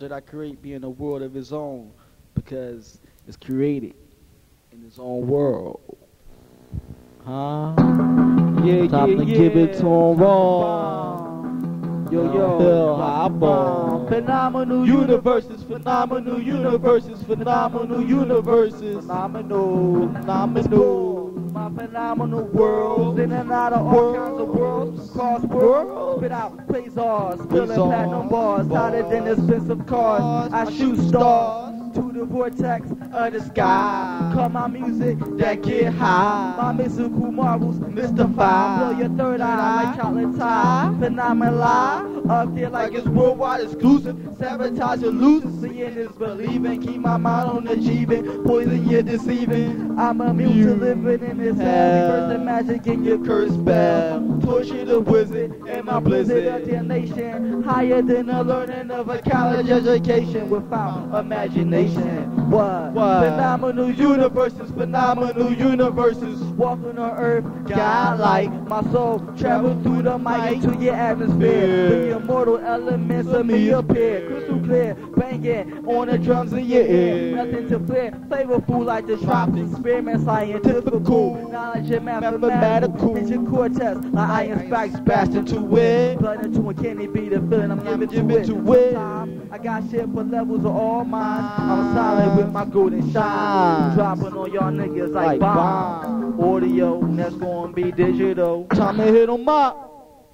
that I create be in a world of its own because it's created in its own world. Huh? Yeah, Time yeah, to yeah. give it to 'em raw. Yo, yo, high ball. Phenomenal universes, phenomenal universes, phenomenal universes. Phenomenal, phenomenal. My phenomenal world, in and out of all kinds of worlds, cross worlds, spit out quasars, spilling platinum bars, hotter than expensive cars. I shoot stars to the vortex of the sky. Call my music that get high. My mystical marvels mystify. Blow your third eye like chocolate Thai. Phenomenal. Up there like it's worldwide exclusive. Sabotage your losing. Seeing is believing. Keep my mind on achieving. Poison your deceiving. I'm immune to living in this hell. Reverse the magic in your curse spell. Torture the wizard in my blizzard of their nation. Higher than the learning of a college education without imagination. What? What? Phenomenal universes, phenomenal universes. Walking on earth, godlike. My soul travel through the mic to your atmosphere. The immortal elements of me appear. Crystal clear, banging on the drums in your ear. Nothing to fear, flavorful like the tropics. Experiment scientific, knowledge and mathematical. Your cortex like iron spikes bashed into it. Blood into a kidney be the feeling I'm giving to it. I got shit for levels of all mine. I'm with my golden shine. Dropping on y'all niggas like Like bomb. Audio, that's gonna be digital. Time to hit 'em up.